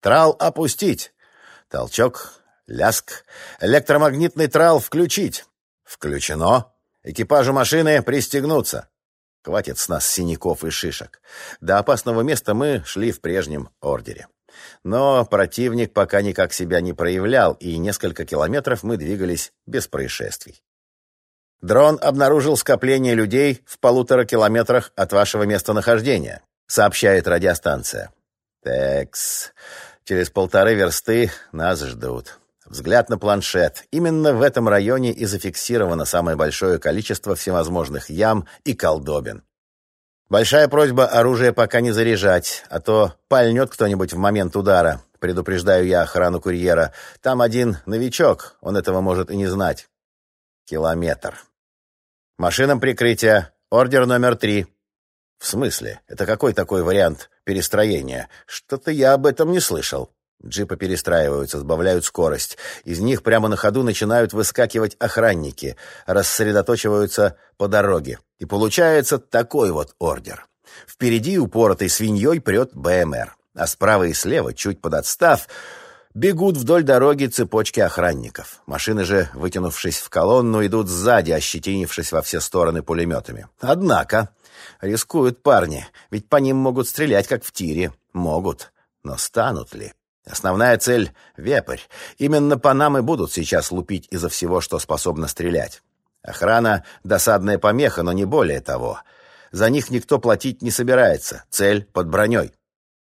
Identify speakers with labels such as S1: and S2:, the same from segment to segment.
S1: Трал опустить. Толчок, ляск. Электромагнитный трал включить. Включено. Экипажу машины пристегнуться. Хватит с нас синяков и шишек. До опасного места мы шли в прежнем ордере. Но противник пока никак себя не проявлял, и несколько километров мы двигались без происшествий. Дрон обнаружил скопление людей в полутора километрах от вашего местонахождения, сообщает радиостанция. Текс. Через полторы версты нас ждут. Взгляд на планшет. Именно в этом районе и зафиксировано самое большое количество всевозможных ям и колдобин. Большая просьба оружие пока не заряжать, а то пальнет кто-нибудь в момент удара. Предупреждаю я охрану курьера. Там один новичок, он этого может и не знать. Километр. Машинам прикрытия. Ордер номер три. В смысле? Это какой такой вариант перестроения? Что-то я об этом не слышал. Джипы перестраиваются, сбавляют скорость. Из них прямо на ходу начинают выскакивать охранники, рассредоточиваются по дороге. И получается такой вот ордер. Впереди упоротой свиньей прет БМР, а справа и слева, чуть подотстав, бегут вдоль дороги цепочки охранников. Машины же, вытянувшись в колонну, идут сзади, ощетинившись во все стороны пулеметами. Однако, рискуют парни, ведь по ним могут стрелять, как в тире. Могут, но станут ли? Основная цель — вепрь. Именно по нам и будут сейчас лупить изо всего, что способно стрелять. Охрана — досадная помеха, но не более того. За них никто платить не собирается. Цель — под броней.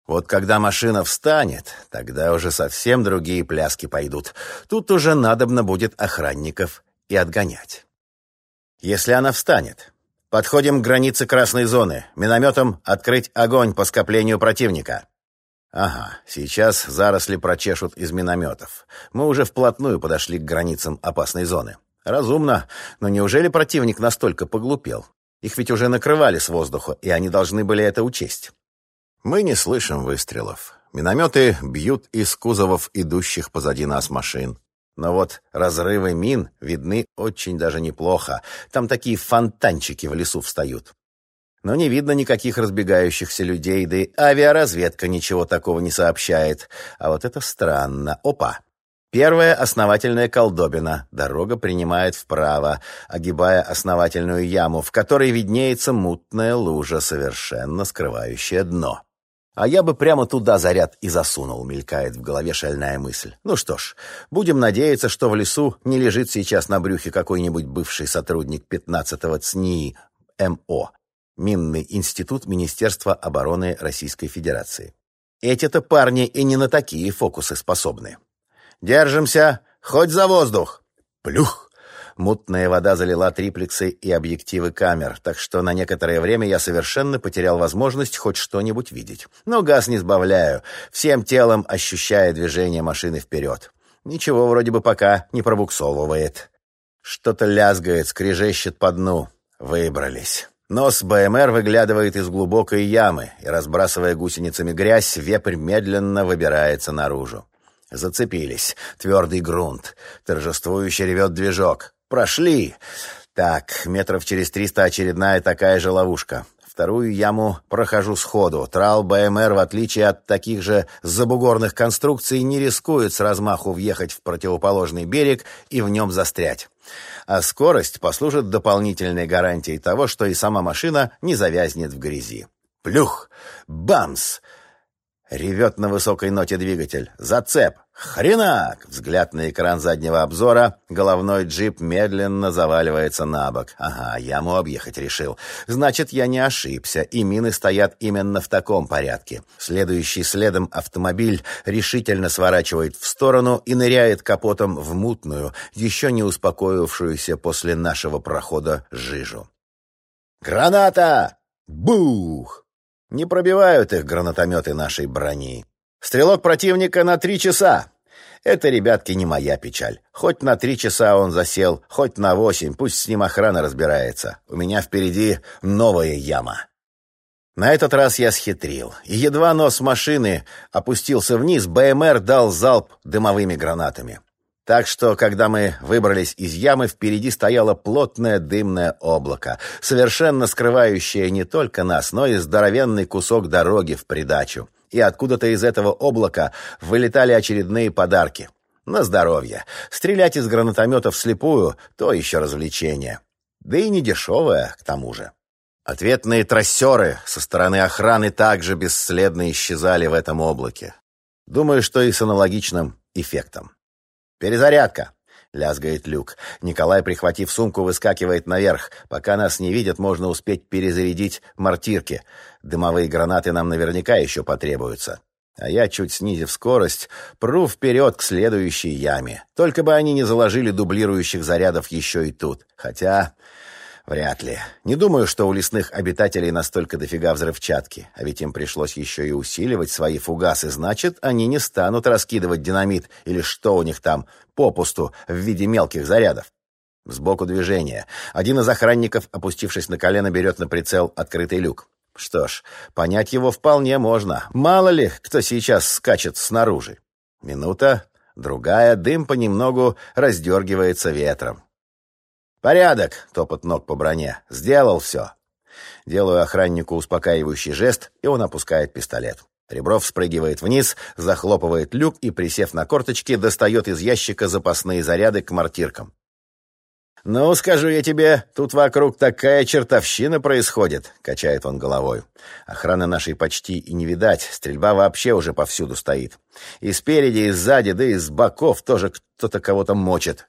S1: Вот когда машина встанет, тогда уже совсем другие пляски пойдут. Тут уже надобно будет охранников и отгонять. Если она встанет, подходим к границе красной зоны. Минометом открыть огонь по скоплению противника. Ага, сейчас заросли прочешут из минометов. Мы уже вплотную подошли к границам опасной зоны. Разумно, но неужели противник настолько поглупел? Их ведь уже накрывали с воздуха, и они должны были это учесть. Мы не слышим выстрелов. Минометы бьют из кузовов идущих позади нас машин. Но вот разрывы мин видны очень даже неплохо. Там такие фонтанчики в лесу встают. Но не видно никаких разбегающихся людей, да и авиаразведка ничего такого не сообщает. А вот это странно. Опа! Первая основательная колдобина. Дорога принимает вправо, огибая основательную яму, в которой виднеется мутная лужа, совершенно скрывающая дно. А я бы прямо туда заряд и засунул, мелькает в голове шальная мысль. Ну что ж, будем надеяться, что в лесу не лежит сейчас на брюхе какой-нибудь бывший сотрудник 15-го ЦНИИ МО, Минный институт Министерства обороны Российской Федерации. Эти-то парни и не на такие фокусы способны. Держимся, хоть за воздух. Плюх! Мутная вода залила триплексы и объективы камер, так что на некоторое время я совершенно потерял возможность хоть что-нибудь видеть. Но газ не сбавляю, всем телом ощущая движение машины вперед. Ничего вроде бы пока не пробуксовывает. Что-то лязгает, скрежещет по дну. Выбрались. Нос БМР выглядывает из глубокой ямы, и, разбрасывая гусеницами грязь, вепрь медленно выбирается наружу. Зацепились. Твердый грунт. Торжествующе ревет движок. Прошли. Так, метров через триста очередная такая же ловушка. Вторую яму прохожу сходу. Трал БМР, в отличие от таких же забугорных конструкций, не рискует с размаху въехать в противоположный берег и в нем застрять а скорость послужит дополнительной гарантией того, что и сама машина не завязнет в грязи. Плюх! Бамс! Ревет на высокой ноте двигатель. Зацеп! Хренак! Взгляд на экран заднего обзора. Головной джип медленно заваливается на бок. Ага, яму объехать решил. Значит, я не ошибся, и мины стоят именно в таком порядке. Следующий следом автомобиль решительно сворачивает в сторону и ныряет капотом в мутную, еще не успокоившуюся после нашего прохода жижу. «Граната!» Бух! Не пробивают их гранатометы нашей брони. Стрелок противника на три часа. Это, ребятки, не моя печаль. Хоть на три часа он засел, хоть на восемь, пусть с ним охрана разбирается. У меня впереди новая яма. На этот раз я схитрил. И едва нос машины опустился вниз, БМР дал залп дымовыми гранатами. Так что, когда мы выбрались из ямы, впереди стояло плотное дымное облако, совершенно скрывающее не только нас, но и здоровенный кусок дороги в придачу. И откуда-то из этого облака вылетали очередные подарки. На здоровье. Стрелять из гранатомета вслепую — то еще развлечение. Да и не дешевое, к тому же. Ответные трассеры со стороны охраны также бесследно исчезали в этом облаке. Думаю, что и с аналогичным эффектом. «Перезарядка!» — лязгает люк. Николай, прихватив сумку, выскакивает наверх. Пока нас не видят, можно успеть перезарядить мортирки. Дымовые гранаты нам наверняка еще потребуются. А я, чуть снизив скорость, пру вперед к следующей яме. Только бы они не заложили дублирующих зарядов еще и тут. Хотя... Вряд ли. Не думаю, что у лесных обитателей настолько дофига взрывчатки. А ведь им пришлось еще и усиливать свои фугасы. Значит, они не станут раскидывать динамит или что у них там попусту в виде мелких зарядов. Сбоку движения. Один из охранников, опустившись на колено, берет на прицел открытый люк. Что ж, понять его вполне можно. Мало ли, кто сейчас скачет снаружи. Минута, другая, дым понемногу раздергивается ветром. «Порядок!» — топот ног по броне. «Сделал все!» Делаю охраннику успокаивающий жест, и он опускает пистолет. Ребров спрыгивает вниз, захлопывает люк и, присев на корточки, достает из ящика запасные заряды к мортиркам. «Ну, скажу я тебе, тут вокруг такая чертовщина происходит», — качает он головой. «Охраны нашей почти и не видать, стрельба вообще уже повсюду стоит. И спереди, и сзади, да и с боков тоже кто-то кого-то мочит.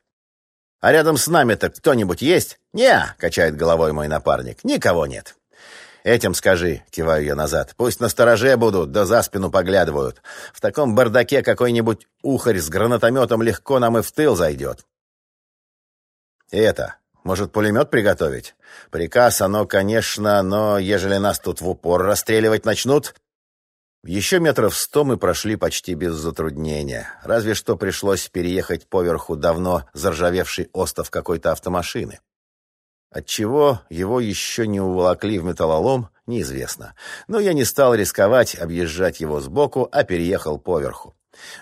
S1: А рядом с нами-то кто-нибудь есть? Не, качает головой мой напарник. Никого нет. Этим скажи, киваю я назад. Пусть на стороже будут, да за спину поглядывают. В таком бардаке какой-нибудь ухарь с гранатометом легко нам и в тыл зайдет. И это, может, пулемет приготовить? Приказ, оно, конечно, но ежели нас тут в упор расстреливать начнут, еще метров сто мы прошли почти без затруднения. Разве что пришлось переехать поверху давно заржавевший остов какой-то автомашины. Отчего его еще не уволокли в металлолом, неизвестно. Но я не стал рисковать объезжать его сбоку, а переехал поверху.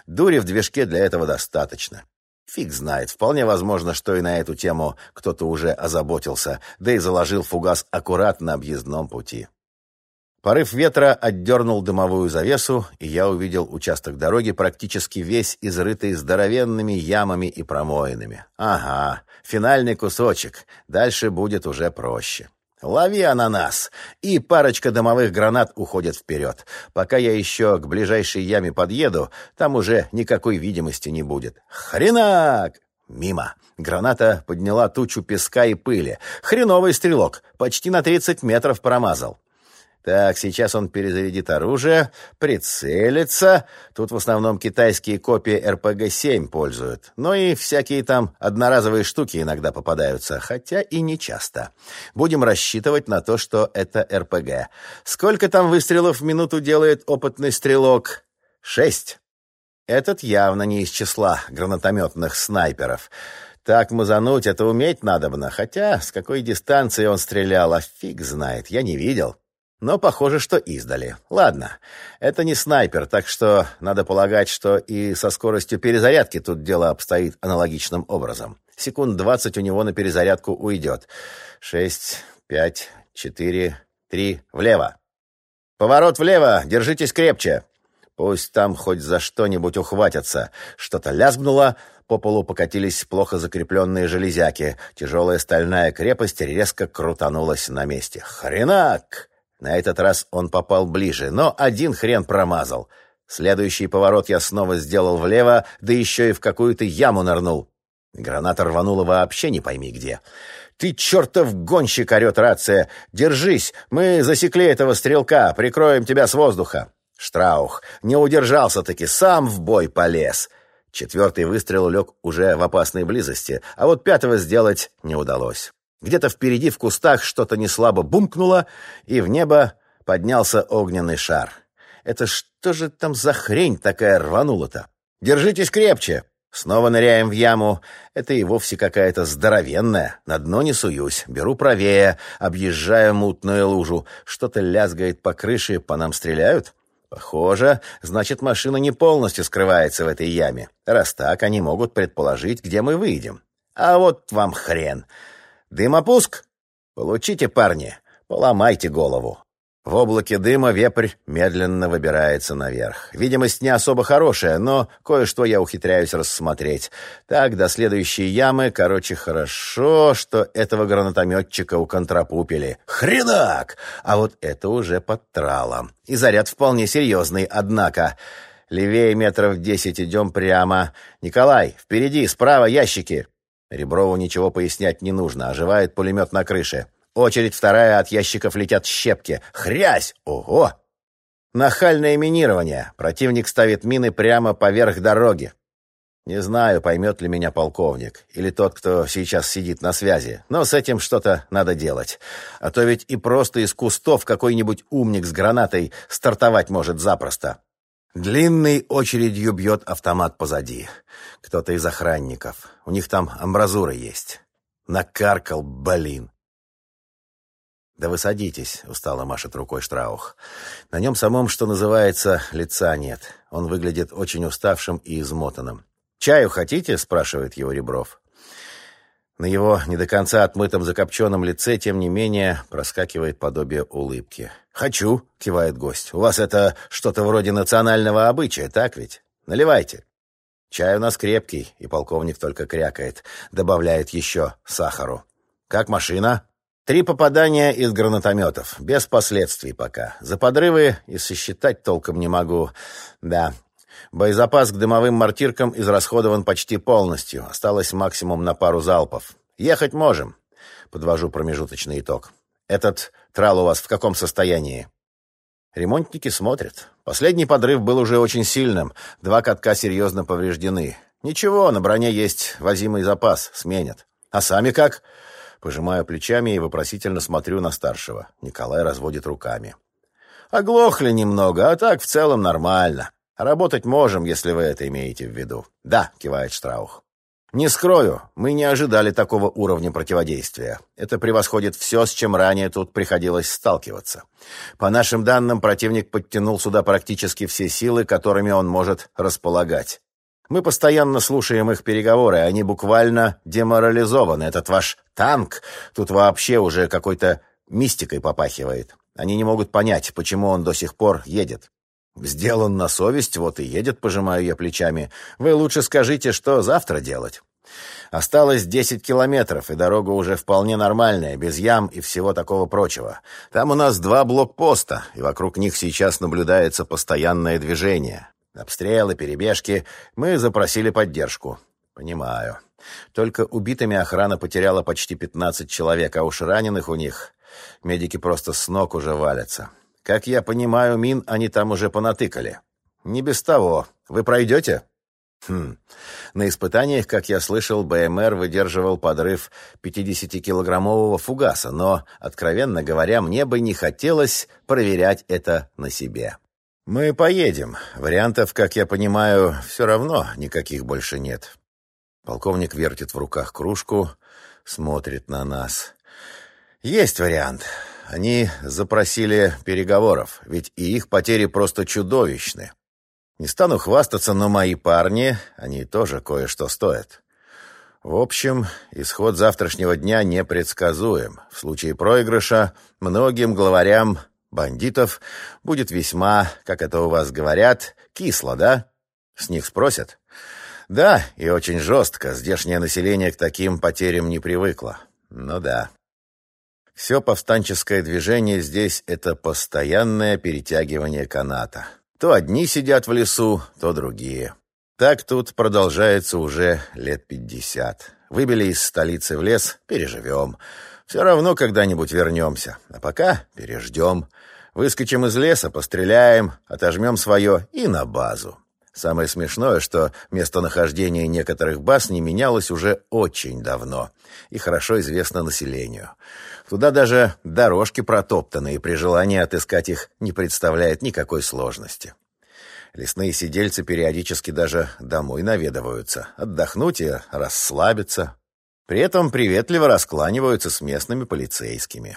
S1: Дури в движке для этого достаточно. Фиг знает, вполне возможно, что и на эту тему кто-то уже озаботился, да и заложил фугас аккуратно на объездном пути. Порыв ветра отдернул дымовую завесу, и я увидел участок дороги практически весь изрытый здоровенными ямами и промоинами. Ага, финальный кусочек. Дальше будет уже проще. «Лови ананас!» И парочка дымовых гранат уходит вперед. Пока я еще к ближайшей яме подъеду, там уже никакой видимости не будет. «Хренак!» Мимо. Граната подняла тучу песка и пыли. Хреновый стрелок. Почти на 30 метров промазал. Так, сейчас он перезарядит оружие, прицелится. Тут в основном китайские копии РПГ-7 пользуют. Но и всякие там одноразовые штуки иногда попадаются, хотя и не часто. Будем рассчитывать на то, что это РПГ. Сколько там выстрелов в минуту делает опытный стрелок? Шесть. Этот явно не из числа гранатометных снайперов. Так мазануть это уметь надобно, хотя с какой дистанции он стрелял, а фиг знает, я не видел. Но похоже, что издали. Ладно, это не снайпер, так что надо полагать, что и со скоростью перезарядки тут дело обстоит аналогичным образом. Секунд двадцать у него на перезарядку уйдет. Шесть, пять, четыре, три, влево. Поворот влево, держитесь крепче. Пусть там хоть за что-нибудь ухватятся. Что-то лязгнуло, по полу покатились плохо закрепленные железяки. Тяжелая стальная крепость резко крутанулась на месте. «Хренак!» На этот раз он попал ближе, но один хрен промазал. Следующий поворот я снова сделал влево, да еще и в какую-то яму нырнул. Граната рванула вообще не пойми где. «Ты чертов гонщик!» — орет рация. «Держись! Мы засекли этого стрелка, прикроем тебя с воздуха!» Штраух не удержался-таки, сам в бой полез. Четвертый выстрел лег уже в опасной близости, а вот пятого сделать не удалось. Где-то впереди в кустах что-то неслабо бумкнуло, и в небо поднялся огненный шар. Это что же там за хрень такая рванула-то? Держитесь крепче! Снова ныряем в яму. Это и вовсе какая-то здоровенная. На дно не суюсь. Беру правее, объезжая мутную лужу. Что-то лязгает по крыше, по нам стреляют? Похоже, значит, машина не полностью скрывается в этой яме. Раз так, они могут предположить, где мы выйдем. А вот вам хрен. Дымопуск? Получите, парни, поломайте голову. В облаке дыма вепрь медленно выбирается наверх. Видимость не особо хорошая, но кое-что я ухитряюсь рассмотреть. Так, до следующей ямы, короче, хорошо, что этого гранатометчика уконтрапупили. Хренак! А вот это уже под тралом. И заряд вполне серьезный, однако... Левее метров десять идем прямо. Николай, впереди, справа ящики. Реброву ничего пояснять не нужно, оживает пулемет на крыше. Очередь вторая, от ящиков летят щепки. Хрясь! Ого! Нахальное минирование. Противник ставит мины прямо поверх дороги. Не знаю, поймет ли меня полковник, или тот, кто сейчас сидит на связи, но с этим что-то надо делать. А то ведь и просто из кустов какой-нибудь умник с гранатой стартовать может запросто. Длинной очередью бьет автомат позади. Кто-то из охранников. У них там амбразура есть. Накаркал, блин. «Да вы садитесь», — устало машет рукой Штраух. «На нем самом, что называется, лица нет. Он выглядит очень уставшим и измотанным». «Чаю хотите?» — спрашивает его Ребров. На его не до конца отмытом закопченном лице, тем не менее, проскакивает подобие улыбки. «Хочу», — кивает гость. «У вас это что-то вроде национального обычая, так ведь? Наливайте». «Чай у нас крепкий», и полковник только крякает. Добавляет еще сахару. «Как машина?» Три попадания из гранатометов, без последствий пока. За подрывы и сосчитать толком не могу. Да, боезапас к дымовым мортиркам израсходован почти полностью. Осталось максимум на пару залпов. Ехать можем. Подвожу промежуточный итог. Этот трал у вас в каком состоянии? Ремонтники смотрят. Последний подрыв был уже очень сильным. Два катка серьезно повреждены. Ничего, на броне есть возимый запас. Сменят. А сами как? Пожимаю плечами и вопросительно смотрю на старшего. Николай разводит руками. «Оглохли немного, а так в целом нормально. Работать можем, если вы это имеете в виду». «Да», — кивает Штраух. «Не скрою, мы не ожидали такого уровня противодействия. Это превосходит все, с чем ранее тут приходилось сталкиваться. По нашим данным, противник подтянул сюда практически все силы, которыми он может располагать. Мы постоянно слушаем их переговоры, они буквально деморализованы. Этот ваш танк тут вообще уже какой-то мистикой попахивает. Они не могут понять, почему он до сих пор едет. Сделан на совесть, вот и едет, пожимаю я плечами. Вы лучше скажите, что завтра делать. Осталось десять километров, и дорога уже вполне нормальная, без ям и всего такого прочего. Там у нас два блокпоста, и вокруг них сейчас наблюдается постоянное движение. Обстрелы, перебежки. Мы запросили поддержку. Понимаю. Только убитыми охрана потеряла почти 15 человек, а уж раненых у них. Медики просто с ног уже валятся. Как я понимаю, мин они там уже понатыкали. Не без того. Вы пройдете? Хм. На испытаниях, как я слышал, БМР выдерживал подрыв 50-килограммового фугаса, но, откровенно говоря, мне бы не хотелось проверять это на себе. «Мы поедем. Вариантов, как я понимаю, все равно никаких больше нет». Полковник вертит в руках кружку, смотрит на нас. «Есть вариант. Они запросили переговоров, ведь и их потери просто чудовищны. Не стану хвастаться, но мои парни, они тоже кое-что стоят. В общем, исход завтрашнего дня непредсказуем. В случае проигрыша многим главарям бандитов будет весьма, как это у вас говорят, кисло, да? С них спросят? Да, и очень жестко. Здешнее население к таким потерям не привыкло. Ну да. Все повстанческое движение здесь — это постоянное перетягивание каната. То одни сидят в лесу, то другие. Так тут продолжается уже лет пятьдесят. Выбили из столицы в лес — переживем. Все равно когда-нибудь вернемся. А пока переждем. Выскочим из леса, постреляем, отожмем свое и на базу. Самое смешное, что местонахождение некоторых баз не менялось уже очень давно и хорошо известно населению. Туда даже дорожки протоптаны, и при желании отыскать их не представляет никакой сложности. Лесные сидельцы периодически даже домой наведываются, отдохнуть и расслабиться. При этом приветливо раскланиваются с местными полицейскими.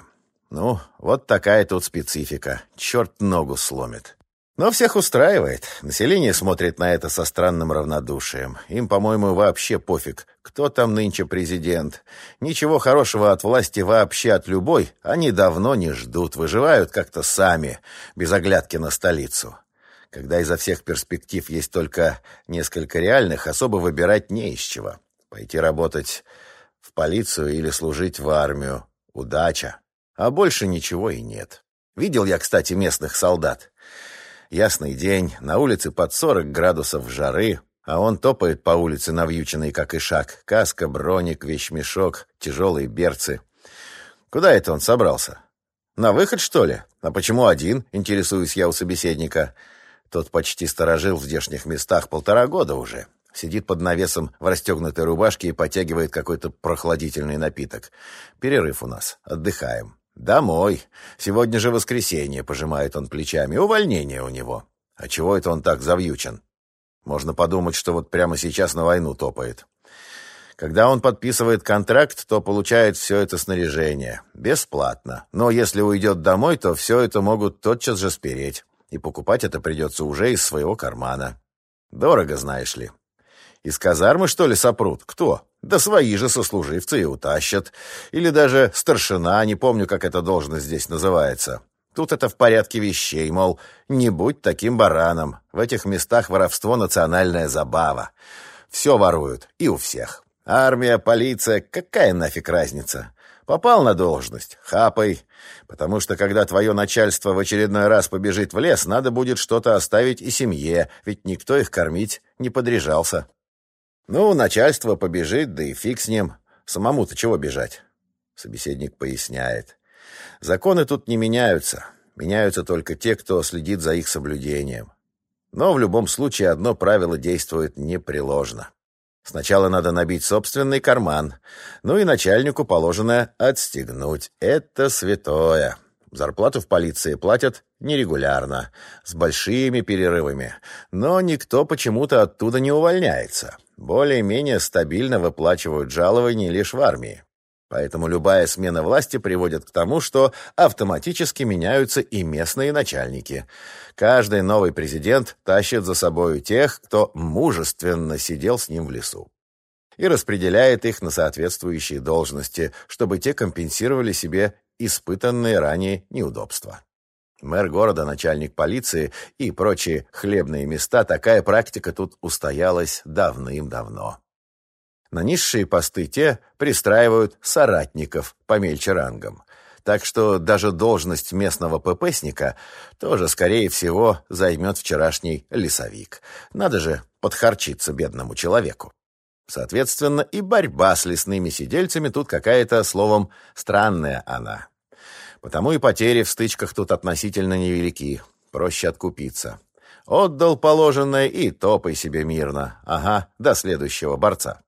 S1: Ну, вот такая тут специфика. Черт ногу сломит. Но всех устраивает. Население смотрит на это со странным равнодушием. Им, по-моему, вообще пофиг, кто там нынче президент. Ничего хорошего от власти вообще от любой они давно не ждут, выживают как-то сами, без оглядки на столицу. Когда изо всех перспектив есть только несколько реальных, особо выбирать не из чего. Пойти работать в полицию или служить в армию. Удача. А больше ничего и нет. Видел я, кстати, местных солдат. Ясный день, на улице под 40 градусов жары, а он топает по улице навьюченный, как и шаг. Каска, броник, вещмешок, тяжелые берцы. Куда это он собрался? На выход, что ли? А почему один, интересуюсь я у собеседника. Тот почти сторожил в здешних местах полтора года уже. Сидит под навесом в расстегнутой рубашке и потягивает какой-то прохладительный напиток. Перерыв у нас. Отдыхаем. «Домой. Сегодня же воскресенье», — пожимает он плечами. «Увольнение у него. А чего это он так завьючен? Можно подумать, что вот прямо сейчас на войну топает». Когда он подписывает контракт, то получает все это снаряжение. Бесплатно. Но если уйдет домой, то все это могут тотчас же спереть. И покупать это придется уже из своего кармана. Дорого, знаешь ли. Из казармы, что ли, сопрут? Кто? Да свои же сослуживцы и утащат. Или даже старшина, не помню, как эта должность здесь называется. Тут это в порядке вещей, мол, не будь таким бараном. В этих местах воровство — национальная забава. Все воруют, и у всех. Армия, полиция, какая нафиг разница? Попал на должность, хапай. Потому что, когда твое начальство в очередной раз побежит в лес, надо будет что-то оставить и семье, ведь никто их кормить не подряжался. Ну, начальство побежит, да и фиг с ним. Самому-то чего бежать? Собеседник поясняет. Законы тут не меняются. Меняются только те, кто следит за их соблюдением. Но в любом случае одно правило действует непреложно. Сначала надо набить собственный карман, ну и начальнику положено отстегнуть. Это святое. Зарплату в полиции платят нерегулярно, с большими перерывами, но никто почему-то оттуда не увольняется. Более-менее стабильно выплачивают жалования лишь в армии. Поэтому любая смена власти приводит к тому, что автоматически меняются и местные начальники. Каждый новый президент тащит за собой тех, кто мужественно сидел с ним в лесу и распределяет их на соответствующие должности, чтобы те компенсировали себе испытанные ранее неудобства. Мэр города, начальник полиции и прочие хлебные места, такая практика тут устоялась давным-давно. На низшие посты те пристраивают соратников помельче рангом. Так что даже должность местного ППсника тоже, скорее всего, займет вчерашний лесовик. Надо же подхарчиться бедному человеку. Соответственно, и борьба с лесными сидельцами тут какая-то, словом, странная она. Потому и потери в стычках тут относительно невелики. Проще откупиться. Отдал положенное и топай себе мирно. Ага, до следующего борца.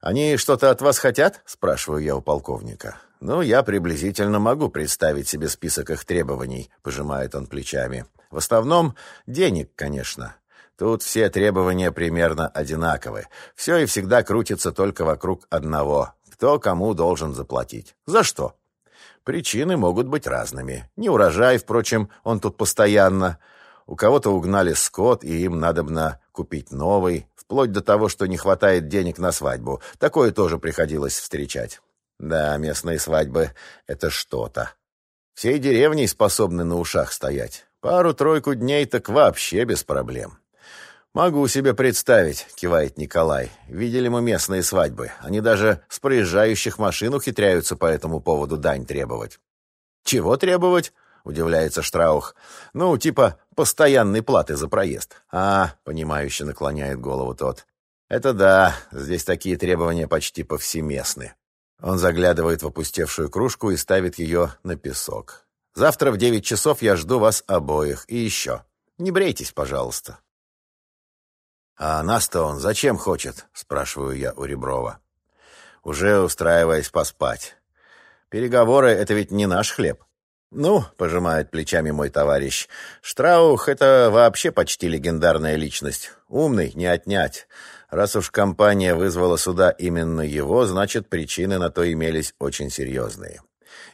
S1: «Они что-то от вас хотят?» — спрашиваю я у полковника. «Ну, я приблизительно могу представить себе список их требований», — пожимает он плечами. «В основном денег, конечно. Тут все требования примерно одинаковы. Все и всегда крутится только вокруг одного. Кто кому должен заплатить? За что? Причины могут быть разными. Не урожай, впрочем, он тут постоянно. У кого-то угнали скот, и им надобно купить новый, вплоть до того, что не хватает денег на свадьбу. Такое тоже приходилось встречать. Да, местные свадьбы — это что-то. Всей деревней способны на ушах стоять. Пару-тройку дней так вообще без проблем. «Могу себе представить», — кивает Николай. «Видели мы местные свадьбы. Они даже с проезжающих машин ухитряются по этому поводу дань требовать». «Чего требовать?» — удивляется Штраух. «Ну, типа постоянной платы за проезд». «А, — понимающе наклоняет голову тот. Это да, здесь такие требования почти повсеместны». Он заглядывает в опустевшую кружку и ставит ее на песок. «Завтра в девять часов я жду вас обоих. И еще. Не брейтесь, пожалуйста». «А нас-то он зачем хочет?» — спрашиваю я у Реброва. Уже устраиваясь поспать. «Переговоры — это ведь не наш хлеб». «Ну», — пожимает плечами мой товарищ, — «Штраух — это вообще почти легендарная личность. Умный, не отнять. Раз уж компания вызвала сюда именно его, значит, причины на то имелись очень серьезные.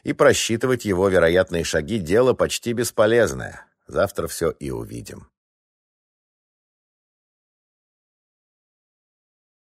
S1: И просчитывать его вероятные шаги — дело почти бесполезное. Завтра все и увидим.